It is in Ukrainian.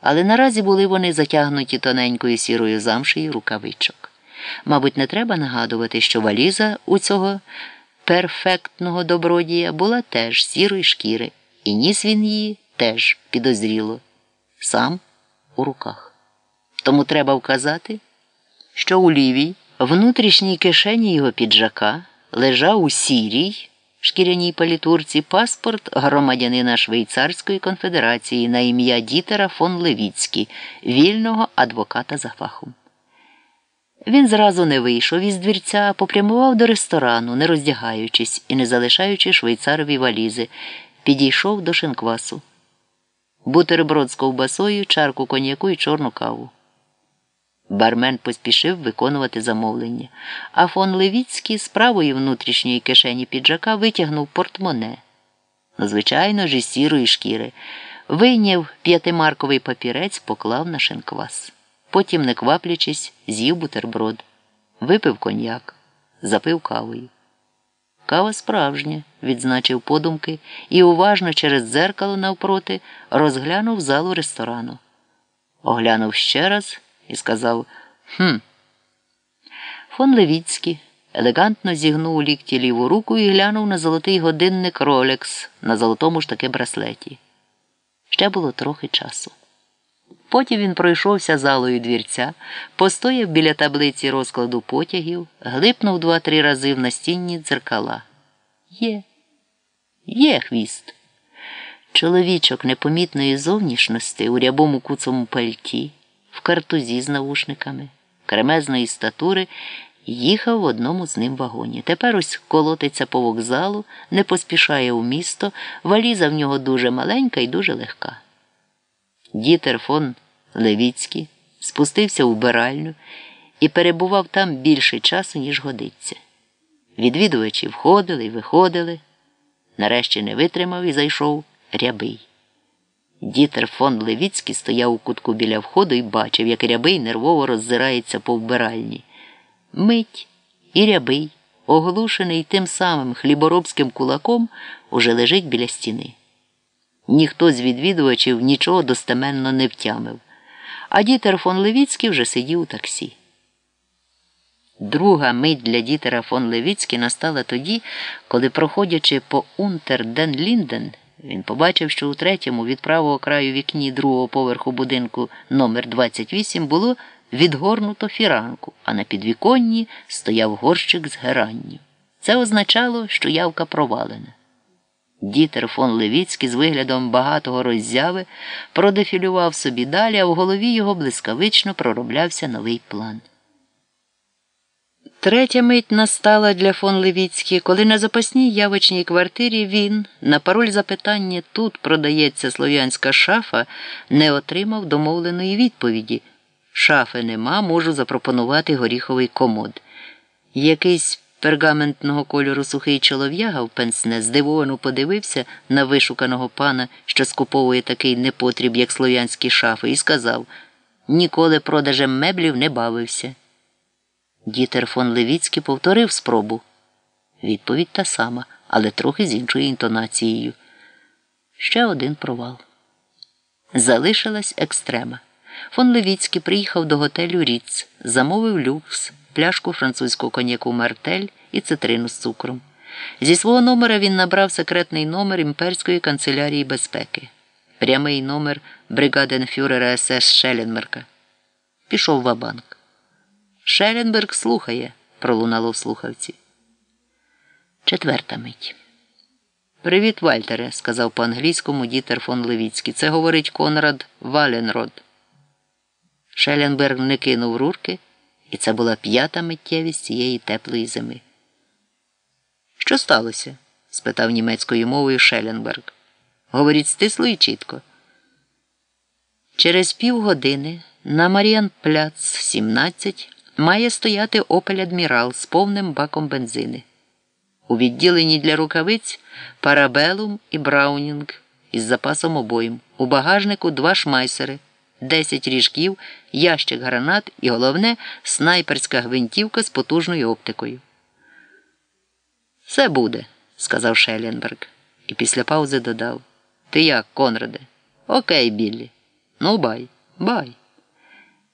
але наразі були вони затягнуті тоненькою сірою замшею рукавичок. Мабуть, не треба нагадувати, що валіза у цього перфектного добродія була теж сірої шкіри, і ніс він її теж підозріло, сам у руках. Тому треба вказати, що у лівій внутрішній кишені його піджака лежав у сірій шкіряній палітурці паспорт громадянина Швейцарської конфедерації на ім'я Дітера фон Левіцький, вільного адвоката за фахом. Він зразу не вийшов із двірця, а попрямував до ресторану, не роздягаючись і не залишаючи швейцарові валізи, підійшов до шинквасу. Бутерброд з ковбасою, чарку коньяку і чорну каву. Бармен поспішив виконувати замовлення, а фон Левіцький з правої внутрішньої кишені піджака витягнув портмоне. Звичайно ж, із сірої шкіри, вийняв п'ятимарковий папірець, поклав на шинквас. Потім, не кваплячись, з'їв бутерброд, випив коньяк, запив кавою. Кава справжня, відзначив подумки і уважно через дзеркало навпроти розглянув залу ресторану. Оглянув ще раз і сказав Хм. Фон Левіцький елегантно зігнув у лікті ліву руку і глянув на золотий годинник Ролекс на золотому ж таки браслеті. Ще було трохи часу. Потім він пройшовся залою двірця, постояв біля таблиці розкладу потягів, глипнув два-три рази в настінні дзеркала. Є, є хвіст. Чоловічок непомітної зовнішності у рябому куцому пальті, в картузі з навушниками, кремезної статури, їхав в одному з ним вагоні. Тепер ось колотиться по вокзалу, не поспішає у місто, валіза в нього дуже маленька і дуже легка. Дітер фон Левіцький спустився у вбиральню і перебував там більше часу, ніж годиться. Відвідувачі входили і виходили. Нарешті не витримав і зайшов рябий. Дітер фон Левіцький стояв у кутку біля входу і бачив, як рябий нервово роззирається по вбиральні. Мить і рябий, оглушений тим самим хліборобським кулаком, уже лежить біля стіни. Ніхто з відвідувачів нічого достеменно не втямив, а дітер фон Левіцький вже сидів у таксі. Друга мить для дітера фон Левіцький настала тоді, коли, проходячи по Унтерден-Лінден, він побачив, що у третьому від правого краю вікні другого поверху будинку номер 28 було відгорнуто фіранку, а на підвіконні стояв горщик з геранню. Це означало, що явка провалена. Дітер фон Левіцький з виглядом багатого роззяви продефілював собі далі, а в голові його блискавично пророблявся новий план. Третя мить настала для фон Левіцькі, коли на запасній явочній квартирі він, на пароль запитання тут продається слов'янська шафа, не отримав домовленої відповіді. Шафи нема, можу запропонувати горіховий комод. Якийсь пергаментного кольору сухий чолов'яга в пенсне здивовано подивився на вишуканого пана, що скуповує такий непотріб, як слов'янські шафи, і сказав ніколи продажем меблів не бавився. Дітер фон Левіцький повторив спробу. Відповідь та сама, але трохи з іншою інтонацією. Ще один провал. Залишилась екстрема. Фон Левіцький приїхав до готелю Ріц, замовив люкс, пляшку французького коньяку Мартель і цитрину з цукром. Зі свого номера він набрав секретний номер імперської канцелярії безпеки, прямий номер бригаденфюрера СС Шеленмерка. Пішов в банк Шеленберг слухає, пролунало в слухавці. Четверта мить. Привіт, Вальтере, сказав по англійському дітер фон Левіцький. Це говорить Конрад Валенрод. Шеленберг не кинув рурки, і це була п'ята миттєвість цієї теплої зими. Що сталося? спитав німецькою мовою Шеленберг. Говоріть стисло і чітко. Через півгодини на Маріан Пляц 17 має стояти Опель Адмірал з повним баком бензини. У відділенні для рукавиць парабелум і браунінг із запасом обойм. У багажнику два шмайсери, 10 ріжків, ящик гранат і головне снайперська гвинтівка з потужною оптикою. Все буде, сказав Шеленберг, і після паузи додав. Ти як, Конраде? Окей, Біллі. Ну, bye, bye.